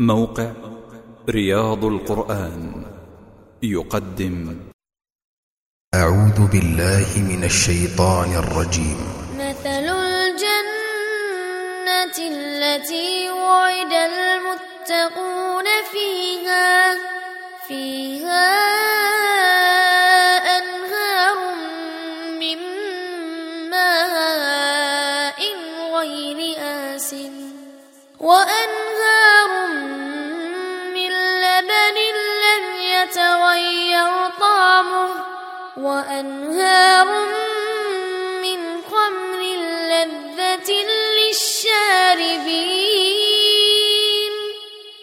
موقع رياض القرآن يقدم. أعوذ بالله من الشيطان الرجيم. مثل الجنة التي وعد المتقون فيها فيها يتغير طعمه وأنهار من خمر لذة للشاربين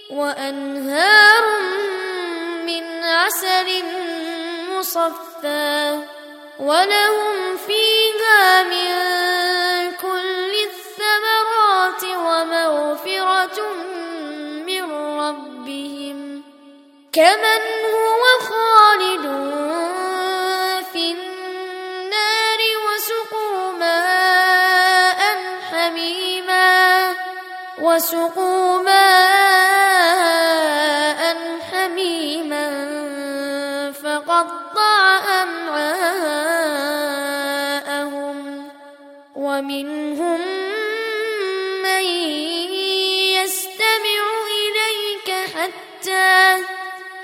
وأنهار من عسل مصفى ولهم فيها كمن هو خالد في النار وسقوا ماء حميما وسقوا ماء حميما فقطع أمعاءهم ومنهم من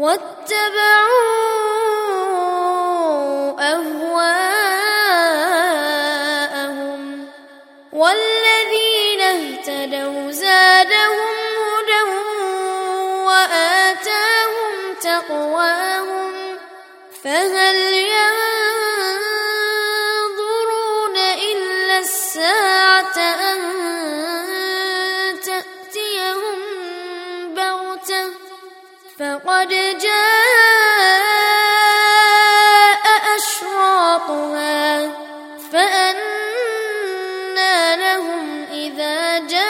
واتبعوا أهواءهم والذين اهتدوا زادهم هدى وآتاهم تقواهم فهل ينظرون فقد جاء أشراطها فأنى لهم إذا جاءتهم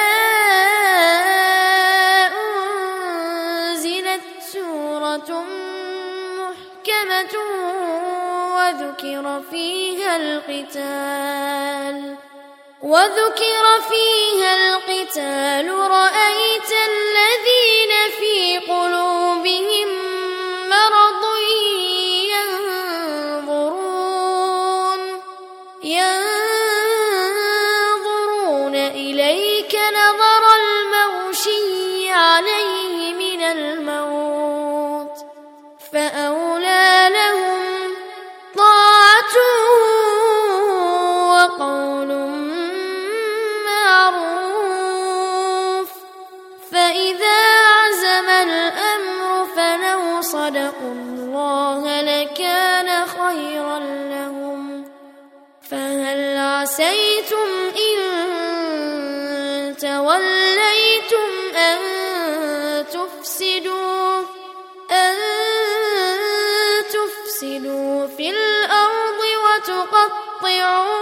محكمة وذكر فيها القتال وذكر فيها القتال رأيت الذين في قلوبهم مرض ينظرون ينظرون فإذا عزم الأمر فلو صدقوا الله لكان خيرا لهم. فهل عسيتم إن توليتم أن تفسدوا أن تفسدوا في الأرض وتقطعوا